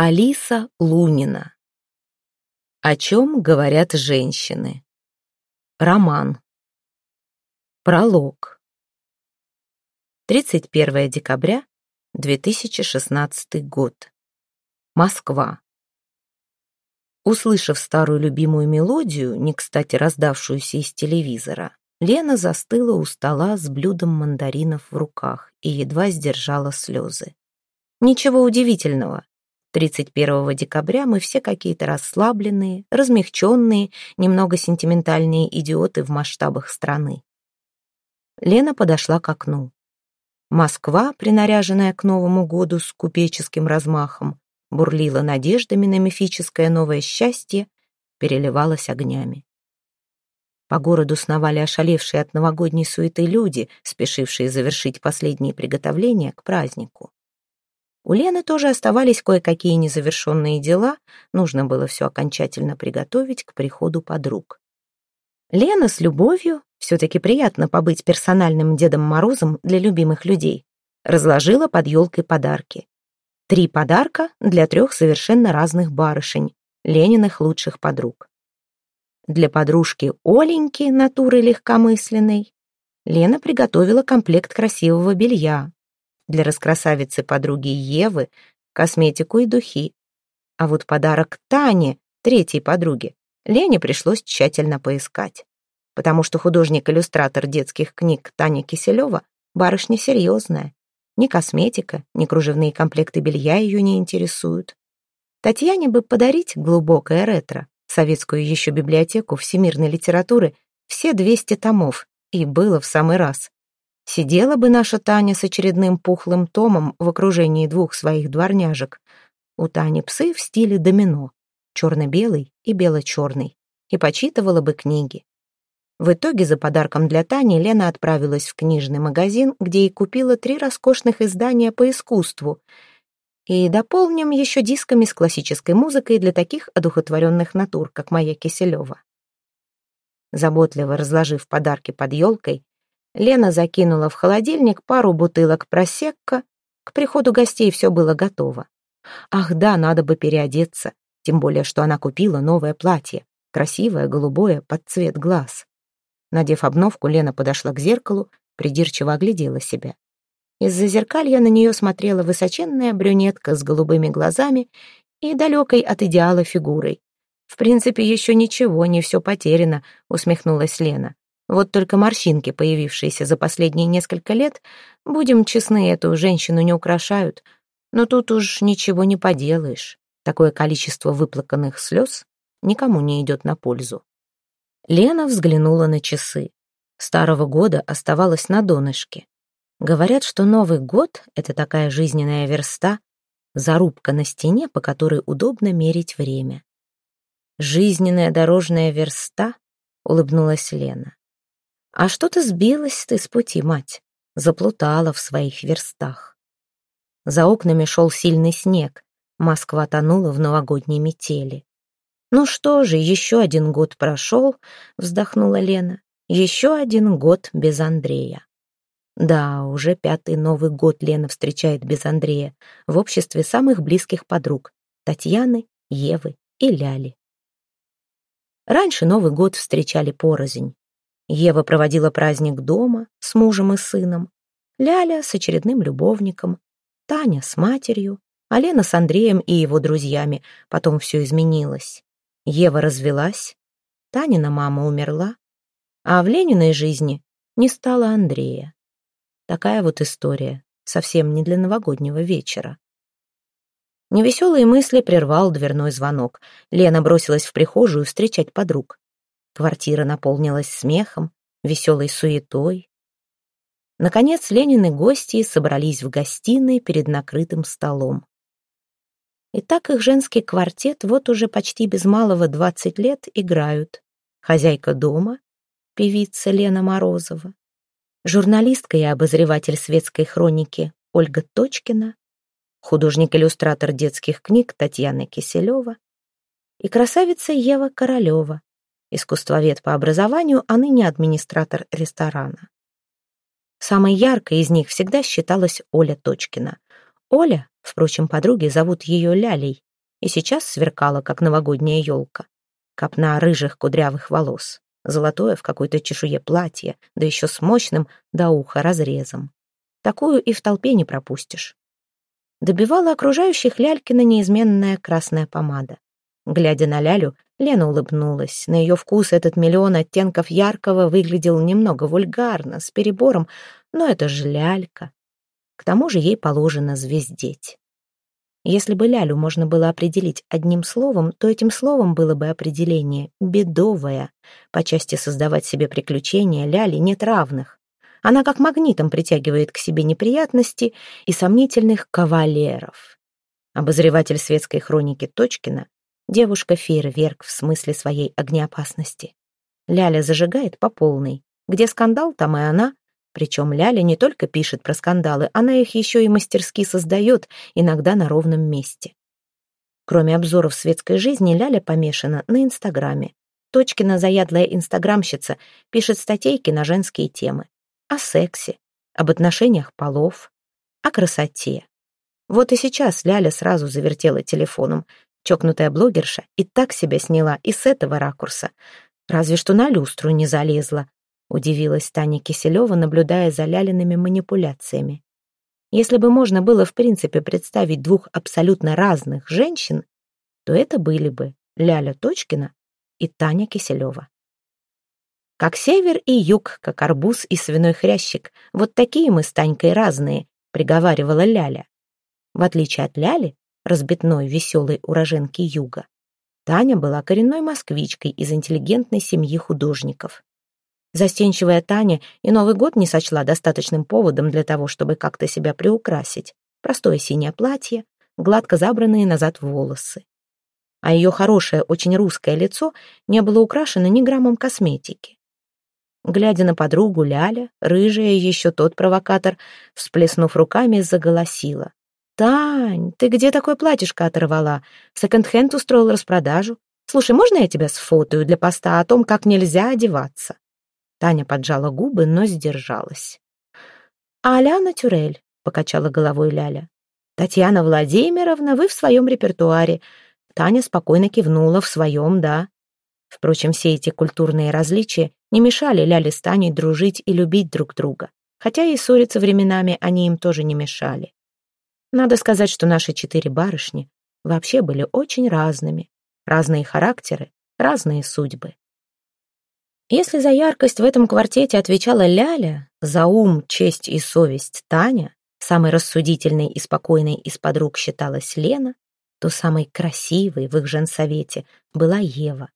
Алиса Лунина. О чем говорят женщины? Роман. Пролог. 31 декабря 2016 год. Москва. Услышав старую любимую мелодию, не кстати раздавшуюся из телевизора, Лена застыла у стола с блюдом мандаринов в руках и едва сдержала слезы. Ничего удивительного. 31 декабря мы все какие-то расслабленные, размягченные, немного сентиментальные идиоты в масштабах страны. Лена подошла к окну. Москва, принаряженная к Новому году с купеческим размахом, бурлила надеждами на мифическое новое счастье, переливалась огнями. По городу сновали ошалевшие от новогодней суеты люди, спешившие завершить последние приготовления к празднику. У Лены тоже оставались кое-какие незавершенные дела, нужно было все окончательно приготовить к приходу подруг. Лена с любовью, все-таки приятно побыть персональным Дедом Морозом для любимых людей, разложила под елкой подарки. Три подарка для трех совершенно разных барышень, Лениных лучших подруг. Для подружки Оленьки, натуры легкомысленной, Лена приготовила комплект красивого белья, для раскрасавицы подруги Евы косметику и духи. А вот подарок Тане, третьей подруге, Лене пришлось тщательно поискать. Потому что художник-иллюстратор детских книг Таня Киселева барышня серьезная. Ни косметика, ни кружевные комплекты белья ее не интересуют. Татьяне бы подарить глубокое ретро, советскую еще библиотеку всемирной литературы, все 200 томов, и было в самый раз. Сидела бы наша Таня с очередным пухлым томом в окружении двух своих дворняжек. У Тани псы в стиле домино, черно-белый и бело-черный, и почитывала бы книги. В итоге за подарком для Тани Лена отправилась в книжный магазин, где и купила три роскошных издания по искусству. И дополним еще дисками с классической музыкой для таких одухотворенных натур, как моя Киселева. Заботливо разложив подарки под елкой, Лена закинула в холодильник пару бутылок просекка. К приходу гостей все было готово. Ах да, надо бы переодеться, тем более, что она купила новое платье, красивое, голубое, под цвет глаз. Надев обновку, Лена подошла к зеркалу, придирчиво оглядела себя. Из-за зеркалья на нее смотрела высоченная брюнетка с голубыми глазами и далекой от идеала фигурой. «В принципе, еще ничего, не все потеряно», — усмехнулась Лена. Вот только морщинки, появившиеся за последние несколько лет, будем честны, эту женщину не украшают. Но тут уж ничего не поделаешь. Такое количество выплаканных слез никому не идет на пользу. Лена взглянула на часы. Старого года оставалось на донышке. Говорят, что Новый год — это такая жизненная верста, зарубка на стене, по которой удобно мерить время. «Жизненная дорожная верста?» — улыбнулась Лена. А что ты сбилась ты с пути, мать? Заплутала в своих верстах. За окнами шел сильный снег. Москва тонула в новогодней метели. «Ну что же, еще один год прошел», — вздохнула Лена. «Еще один год без Андрея». Да, уже пятый Новый год Лена встречает без Андрея в обществе самых близких подруг — Татьяны, Евы и Ляли. Раньше Новый год встречали порознь. Ева проводила праздник дома с мужем и сыном, Ляля с очередным любовником, Таня с матерью, а Лена с Андреем и его друзьями. Потом все изменилось. Ева развелась, Танина мама умерла, а в Лениной жизни не стало Андрея. Такая вот история, совсем не для новогоднего вечера. Невеселые мысли прервал дверной звонок. Лена бросилась в прихожую встречать подруг. Квартира наполнилась смехом, веселой суетой. Наконец Ленины гости собрались в гостиной перед накрытым столом. И так их женский квартет вот уже почти без малого двадцать лет играют. Хозяйка дома, певица Лена Морозова, журналистка и обозреватель светской хроники Ольга Точкина, художник-иллюстратор детских книг Татьяна Киселева и красавица Ева Королева, искусствовед по образованию, а ныне администратор ресторана. Самой яркой из них всегда считалась Оля Точкина. Оля, впрочем, подруги зовут ее Лялей, и сейчас сверкала, как новогодняя елка. Копна рыжих кудрявых волос, золотое в какой-то чешуе платье, да еще с мощным до уха разрезом. Такую и в толпе не пропустишь. Добивала окружающих Лялькина неизменная красная помада. Глядя на Лялю, Лена улыбнулась. На ее вкус этот миллион оттенков яркого выглядел немного вульгарно, с перебором, но это же Лялька. К тому же ей положено звездеть. Если бы Лялю можно было определить одним словом, то этим словом было бы определение «бедовое». По части создавать себе приключения Ляли нет равных. Она как магнитом притягивает к себе неприятности и сомнительных кавалеров. Обозреватель светской хроники Точкина — девушка-фейерверк в смысле своей огнеопасности. Ляля зажигает по полной. Где скандал, там и она, причем Ляля не только пишет про скандалы, она их еще и мастерски создает, иногда на ровном месте. Кроме обзоров светской жизни, Ляля помешана на Инстаграме. Точкина заядлая инстаграмщица пишет статейки на женские темы. О сексе, об отношениях полов, о красоте. Вот и сейчас Ляля сразу завертела телефоном. Чокнутая блогерша и так себя сняла и с этого ракурса. Разве что на люстру не залезла, Удивилась Таня Киселева, наблюдая за Лялиными манипуляциями. Если бы можно было в принципе представить двух абсолютно разных женщин, то это были бы Ляля Точкина и Таня Киселева. Как север и юг, как арбуз и свиной хрящик, вот такие мы с Танькой разные, приговаривала Ляля. В отличие от Ляли, разбитной веселой уроженки юга, Таня была коренной москвичкой из интеллигентной семьи художников. Застенчивая Таня и Новый год не сочла достаточным поводом для того, чтобы как-то себя приукрасить. Простое синее платье, гладко забранные назад волосы. А ее хорошее, очень русское лицо не было украшено ни граммом косметики. Глядя на подругу, Ляля, рыжая еще тот провокатор, всплеснув руками, заголосила. «Тань, ты где такое платьишко оторвала? Секонд-хенд устроил распродажу. Слушай, можно я тебя сфотою для поста о том, как нельзя одеваться?» Таня поджала губы, но сдержалась. «А Аляна Тюрель», — покачала головой Ляля. «Татьяна Владимировна, вы в своем репертуаре». Таня спокойно кивнула в своем, да. Впрочем, все эти культурные различия не мешали Ляле с Таней дружить и любить друг друга. Хотя и ссориться временами они им тоже не мешали. Надо сказать, что наши четыре барышни вообще были очень разными. Разные характеры, разные судьбы. Если за яркость в этом квартете отвечала Ляля, за ум, честь и совесть Таня, самой рассудительной и спокойной из подруг считалась Лена, то самой красивой в их женсовете была Ева.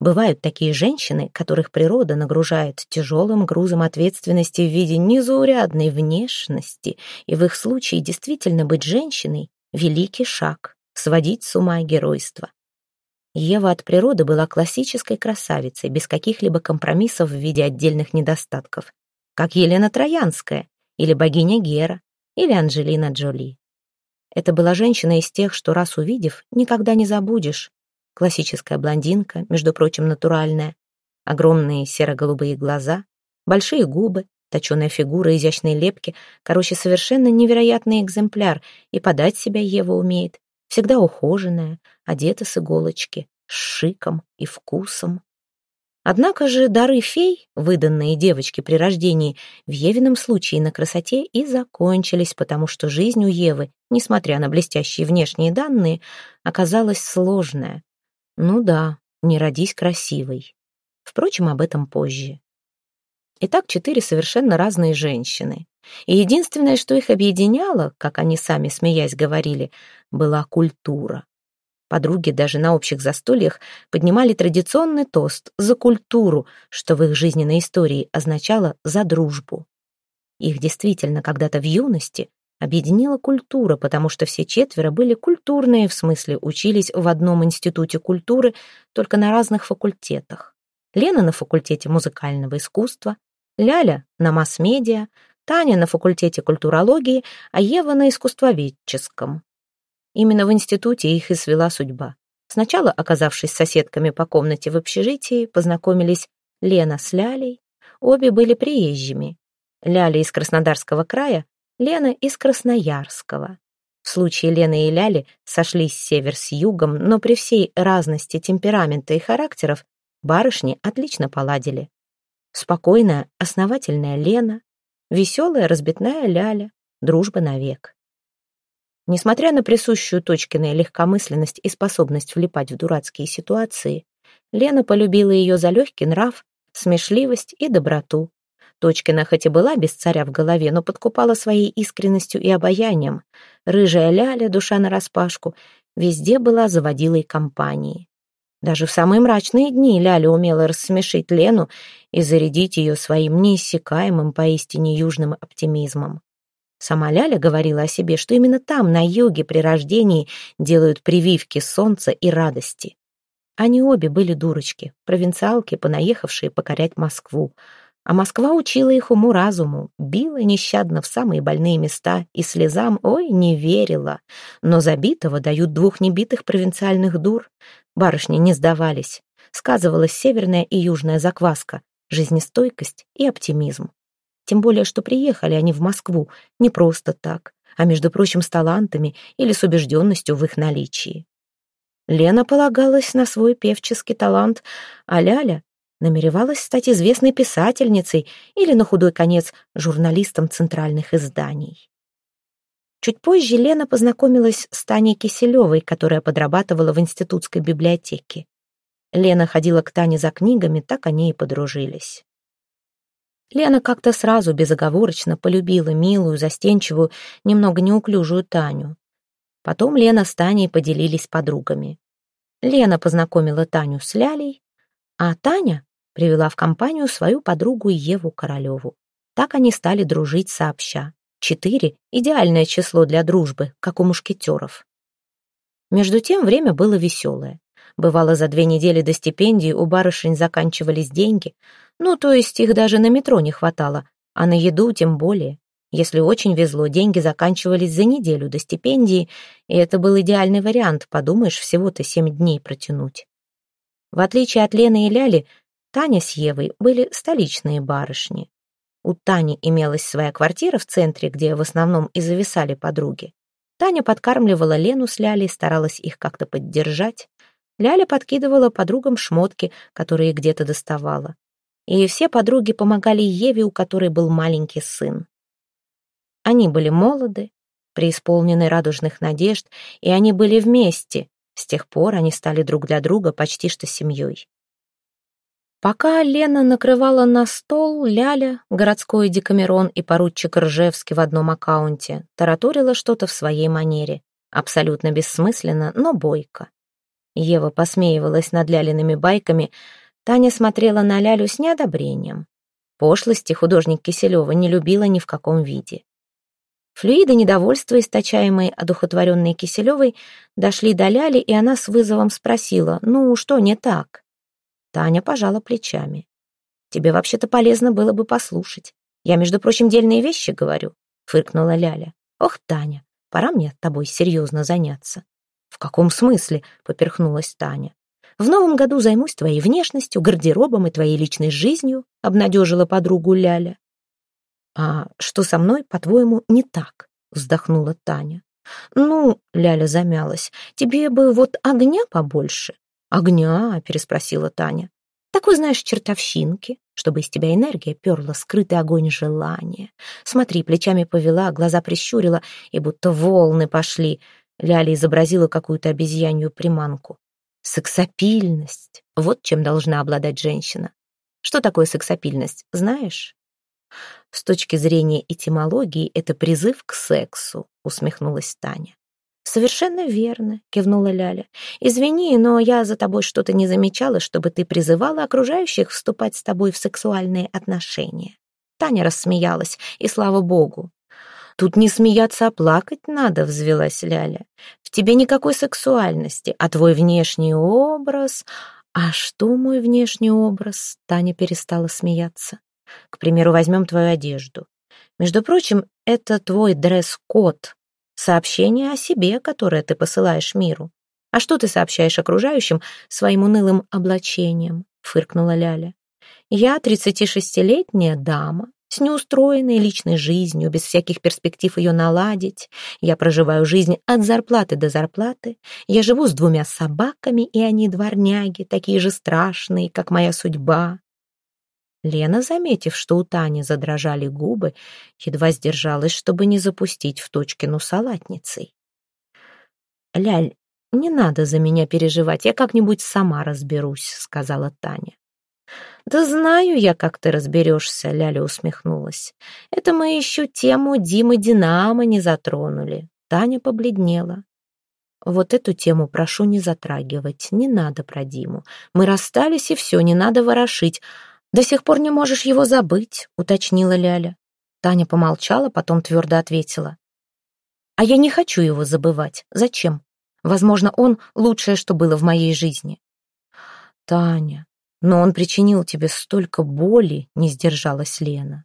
Бывают такие женщины, которых природа нагружает тяжелым грузом ответственности в виде незаурядной внешности, и в их случае действительно быть женщиной — великий шаг, сводить с ума геройство. Ева от природы была классической красавицей, без каких-либо компромиссов в виде отдельных недостатков, как Елена Троянская, или богиня Гера, или Анджелина Джоли. Это была женщина из тех, что раз увидев, никогда не забудешь. Классическая блондинка, между прочим, натуральная, огромные серо-голубые глаза, большие губы, точеная фигура, изящные лепки, короче, совершенно невероятный экземпляр, и подать себя Ева умеет, всегда ухоженная, одета с иголочки, с шиком и вкусом. Однако же дары фей, выданные девочке при рождении, в Евином случае на красоте и закончились, потому что жизнь у Евы, несмотря на блестящие внешние данные, оказалась сложная. Ну да, не родись красивой. Впрочем, об этом позже. Итак, четыре совершенно разные женщины. И единственное, что их объединяло, как они сами, смеясь, говорили, была культура. Подруги даже на общих застольях поднимали традиционный тост за культуру, что в их жизненной истории означало «за дружбу». Их действительно когда-то в юности объединила культура, потому что все четверо были культурные, в смысле учились в одном институте культуры, только на разных факультетах. Лена на факультете музыкального искусства, Ляля на масс-медиа, Таня на факультете культурологии, а Ева на искусствоведческом. Именно в институте их и свела судьба. Сначала, оказавшись соседками по комнате в общежитии, познакомились Лена с Лялей. Обе были приезжими. Ляля из Краснодарского края, Лена из Красноярского. В случае Лены и Ляли сошлись север с югом, но при всей разности темперамента и характеров барышни отлично поладили. Спокойная, основательная Лена, веселая, разбитная Ляля, дружба навек. Несмотря на присущую Точкиной легкомысленность и способность влипать в дурацкие ситуации, Лена полюбила ее за легкий нрав, смешливость и доброту. Точкина хоть и была без царя в голове, но подкупала своей искренностью и обаянием. Рыжая ляля, душа нараспашку, везде была заводилой компании. Даже в самые мрачные дни Ляля умела рассмешить Лену и зарядить ее своим неиссякаемым поистине южным оптимизмом. Сама Ляля говорила о себе, что именно там, на юге, при рождении, делают прививки солнца и радости. Они обе были дурочки, провинциалки, понаехавшие покорять Москву. А Москва учила их уму-разуму, била нещадно в самые больные места и слезам, ой, не верила. Но забитого дают двух небитых провинциальных дур. Барышни не сдавались. Сказывалась северная и южная закваска, жизнестойкость и оптимизм. Тем более, что приехали они в Москву не просто так, а, между прочим, с талантами или с убежденностью в их наличии. Лена полагалась на свой певческий талант, а Ляля намеревалась стать известной писательницей или, на худой конец, журналистом центральных изданий. Чуть позже Лена познакомилась с Таней Киселевой, которая подрабатывала в институтской библиотеке. Лена ходила к Тане за книгами, так они и подружились. Лена как-то сразу безоговорочно полюбила милую, застенчивую, немного неуклюжую Таню. Потом Лена с Таней поделились подругами. Лена познакомила Таню с Лялей, а Таня привела в компанию свою подругу Еву Королеву. Так они стали дружить сообща. Четыре — идеальное число для дружбы, как у мушкетеров. Между тем время было веселое. Бывало, за две недели до стипендии у барышень заканчивались деньги, ну, то есть их даже на метро не хватало, а на еду тем более. Если очень везло, деньги заканчивались за неделю до стипендии, и это был идеальный вариант, подумаешь, всего-то семь дней протянуть. В отличие от Лены и Ляли, Таня с Евой были столичные барышни. У Тани имелась своя квартира в центре, где в основном и зависали подруги. Таня подкармливала Лену с Лялей, старалась их как-то поддержать. Ляля подкидывала подругам шмотки, которые где-то доставала. И все подруги помогали Еве, у которой был маленький сын. Они были молоды, преисполнены радужных надежд, и они были вместе. С тех пор они стали друг для друга почти что семьей. Пока Лена накрывала на стол, Ляля, городской декамерон и поручик Ржевский в одном аккаунте, тараторила что-то в своей манере. Абсолютно бессмысленно, но бойко. Ева посмеивалась над Лялиными байками, Таня смотрела на Лялю с неодобрением. Пошлости художник Киселева не любила ни в каком виде. Флюиды недовольства, источаемые одухотворенной Киселевой, дошли до Ляли, и она с вызовом спросила, «Ну, что не так?» Таня пожала плечами. «Тебе вообще-то полезно было бы послушать. Я, между прочим, дельные вещи говорю», — фыркнула Ляля. «Ох, Таня, пора мне тобой серьезно заняться». «В каком смысле?» — поперхнулась Таня. «В новом году займусь твоей внешностью, гардеробом и твоей личной жизнью», — обнадежила подругу Ляля. «А что со мной, по-твоему, не так?» — вздохнула Таня. «Ну, — Ляля замялась, — тебе бы вот огня побольше». «Огня?» — переспросила Таня. «Такой, знаешь, чертовщинки, чтобы из тебя энергия перла, скрытый огонь желания. Смотри, плечами повела, глаза прищурила, и будто волны пошли». Ляля изобразила какую-то обезьянью приманку. «Сексапильность. Вот чем должна обладать женщина. Что такое сексапильность, знаешь?» С точки зрения этимологии это призыв к сексу, усмехнулась Таня. «Совершенно верно», — кивнула Ляля. «Извини, но я за тобой что-то не замечала, чтобы ты призывала окружающих вступать с тобой в сексуальные отношения». Таня рассмеялась, и слава богу. «Тут не смеяться, а плакать надо», — взвелась Ляля. «В тебе никакой сексуальности, а твой внешний образ...» «А что мой внешний образ?» — Таня перестала смеяться. К примеру, возьмем твою одежду. Между прочим, это твой дресс-код, сообщение о себе, которое ты посылаешь миру. А что ты сообщаешь окружающим своим унылым облачением? Фыркнула Ляля. Я тридцатишестилетняя дама, с неустроенной личной жизнью, без всяких перспектив ее наладить. Я проживаю жизнь от зарплаты до зарплаты. Я живу с двумя собаками, и они дворняги, такие же страшные, как моя судьба. Лена, заметив, что у Тани задрожали губы, едва сдержалась, чтобы не запустить в Точкину салатницей. «Ляль, не надо за меня переживать, я как-нибудь сама разберусь», — сказала Таня. «Да знаю я, как ты разберешься», — Ляля усмехнулась. «Это мы еще тему Димы Динамо не затронули». Таня побледнела. «Вот эту тему прошу не затрагивать, не надо про Диму. Мы расстались, и все, не надо ворошить. До сих пор не можешь его забыть», — уточнила Ляля. Таня помолчала, потом твердо ответила. «А я не хочу его забывать. Зачем? Возможно, он — лучшее, что было в моей жизни». «Таня, но он причинил тебе столько боли, не сдержалась Лена.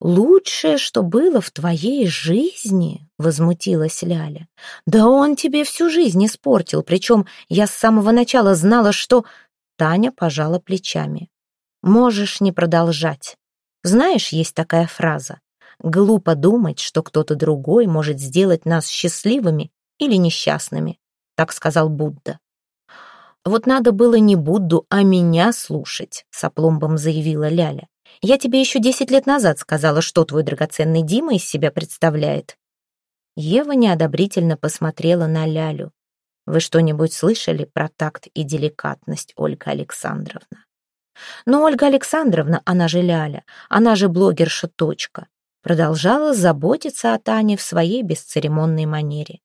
«Лучшее, что было в твоей жизни?» — возмутилась Ляля. «Да он тебе всю жизнь испортил, причем я с самого начала знала, что...» Таня пожала плечами. «Можешь не продолжать. Знаешь, есть такая фраза. Глупо думать, что кто-то другой может сделать нас счастливыми или несчастными», — так сказал Будда. «Вот надо было не Будду, а меня слушать», — с опломбом заявила Ляля. «Я тебе еще десять лет назад сказала, что твой драгоценный Дима из себя представляет». Ева неодобрительно посмотрела на Лялю. «Вы что-нибудь слышали про такт и деликатность, Ольга Александровна?» Но Ольга Александровна, она же Ляля, она же блогерша Точка, продолжала заботиться о Тане в своей бесцеремонной манере.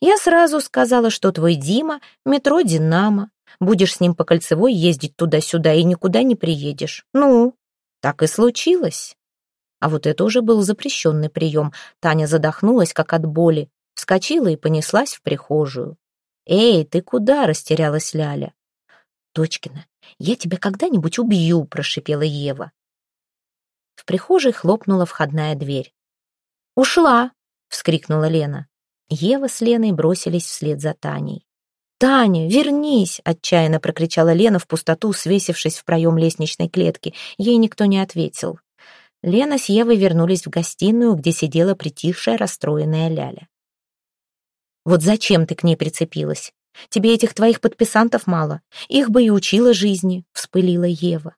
«Я сразу сказала, что твой Дима — метро «Динамо», Будешь с ним по кольцевой ездить туда-сюда и никуда не приедешь. Ну, так и случилось. А вот это уже был запрещенный прием. Таня задохнулась, как от боли, вскочила и понеслась в прихожую. «Эй, ты куда?» — растерялась Ляля. «Дочкина, я тебя когда-нибудь убью!» — прошипела Ева. В прихожей хлопнула входная дверь. «Ушла!» — вскрикнула Лена. Ева с Леной бросились вслед за Таней. «Таня, вернись!» — отчаянно прокричала Лена в пустоту, свесившись в проем лестничной клетки. Ей никто не ответил. Лена с Евой вернулись в гостиную, где сидела притихшая, расстроенная Ляля. «Вот зачем ты к ней прицепилась? Тебе этих твоих подписантов мало. Их бы и учила жизни», — вспылила Ева.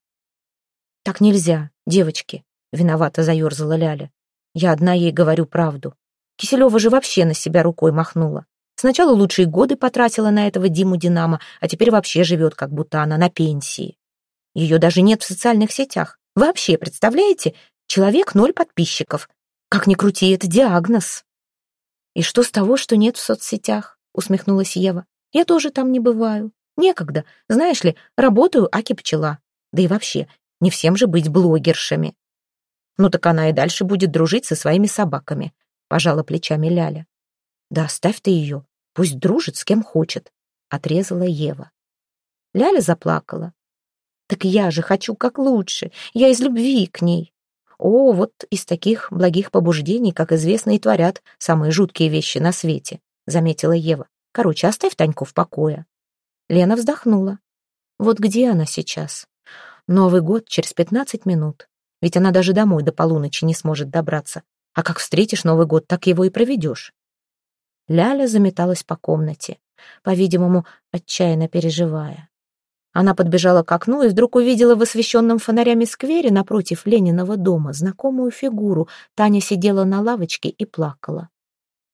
«Так нельзя, девочки», — виновато заерзала Ляля. «Я одна ей говорю правду. Киселева же вообще на себя рукой махнула. Сначала лучшие годы потратила на этого Диму Динамо, а теперь вообще живет, как будто она на пенсии. Ее даже нет в социальных сетях. Вообще, представляете? Человек ноль подписчиков. Как ни крути, это диагноз. «И что с того, что нет в соцсетях?» — усмехнулась Ева. «Я тоже там не бываю. Некогда. Знаешь ли, работаю аки-пчела. Да и вообще, не всем же быть блогершами». «Ну так она и дальше будет дружить со своими собаками», — пожала плечами Ляля. «Да оставь ты ее. Пусть дружит с кем хочет», — отрезала Ева. Ляля заплакала. «Так я же хочу как лучше. Я из любви к ней». О, вот из таких благих побуждений, как известно, и творят самые жуткие вещи на свете, заметила Ева. Короче, оставь Таньку в покое. Лена вздохнула. Вот где она сейчас? Новый год через пятнадцать минут. Ведь она даже домой до полуночи не сможет добраться. А как встретишь Новый год, так его и проведешь. Ляля заметалась по комнате, по-видимому, отчаянно переживая. Она подбежала к окну и вдруг увидела в освещенном фонарями сквере напротив Лениного дома знакомую фигуру. Таня сидела на лавочке и плакала.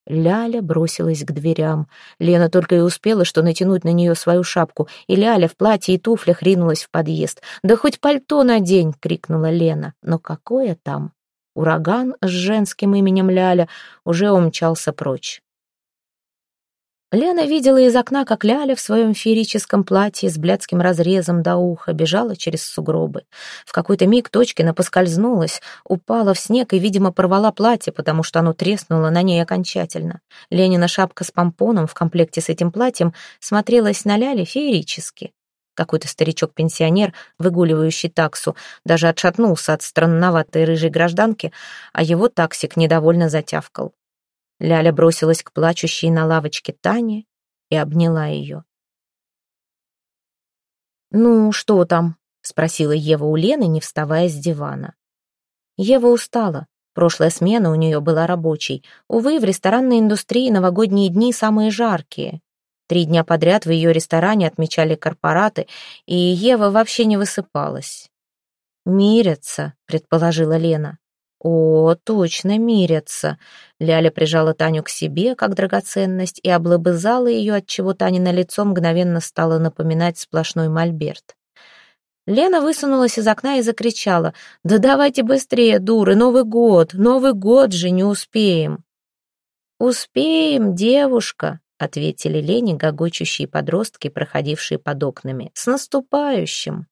Ляля бросилась к дверям. Лена только и успела, что натянуть на нее свою шапку, и Ляля в платье и туфлях ринулась в подъезд. «Да хоть пальто надень!» — крикнула Лена. «Но какое там?» Ураган с женским именем Ляля уже умчался прочь. Лена видела из окна, как Ляля в своем феерическом платье с блядским разрезом до уха бежала через сугробы. В какой-то миг Точкина поскользнулась, упала в снег и, видимо, порвала платье, потому что оно треснуло на ней окончательно. Ленина шапка с помпоном в комплекте с этим платьем смотрелась на Ляле феерически. Какой-то старичок-пенсионер, выгуливающий таксу, даже отшатнулся от странноватой рыжей гражданки, а его таксик недовольно затявкал. Ляля бросилась к плачущей на лавочке Тане и обняла ее. «Ну, что там?» — спросила Ева у Лены, не вставая с дивана. Ева устала. Прошлая смена у нее была рабочей. Увы, в ресторанной индустрии новогодние дни самые жаркие. Три дня подряд в ее ресторане отмечали корпораты, и Ева вообще не высыпалась. «Мирятся», — предположила Лена. «О, точно мирятся!» Ляля прижала Таню к себе, как драгоценность, и облобызала ее, отчего Танина лицо мгновенно стало напоминать сплошной мольберт. Лена высунулась из окна и закричала. «Да давайте быстрее, дуры, Новый год! Новый год же не успеем!» «Успеем, девушка!» — ответили Лене гогочущие подростки, проходившие под окнами. «С наступающим!»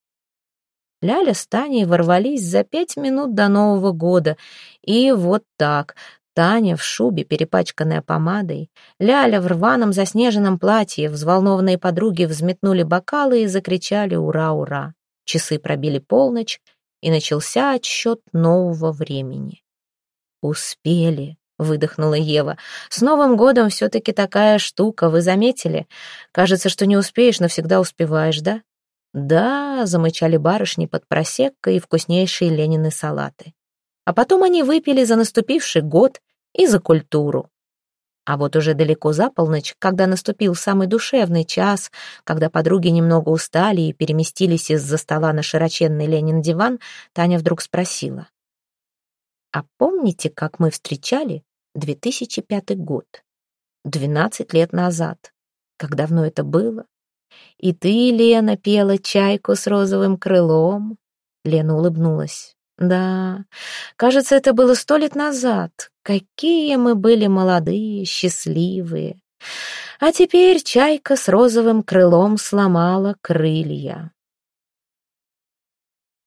Ляля с Таней ворвались за пять минут до Нового года. И вот так. Таня в шубе, перепачканная помадой. Ляля в рваном заснеженном платье. Взволнованные подруги взметнули бокалы и закричали «Ура, ура!». Часы пробили полночь, и начался отсчет нового времени. «Успели», — выдохнула Ева. «С Новым годом все-таки такая штука, вы заметили? Кажется, что не успеешь, но всегда успеваешь, да? «Да», — замычали барышни под просеккой и вкуснейшие Ленины салаты. А потом они выпили за наступивший год и за культуру. А вот уже далеко за полночь, когда наступил самый душевный час, когда подруги немного устали и переместились из-за стола на широченный Ленин диван, Таня вдруг спросила. «А помните, как мы встречали 2005 год? Двенадцать лет назад. Как давно это было? И ты, Лена, пела чайку с розовым крылом?» Лена улыбнулась. «Да, кажется, это было сто лет назад. Какие мы были молодые, счастливые. А теперь чайка с розовым крылом сломала крылья.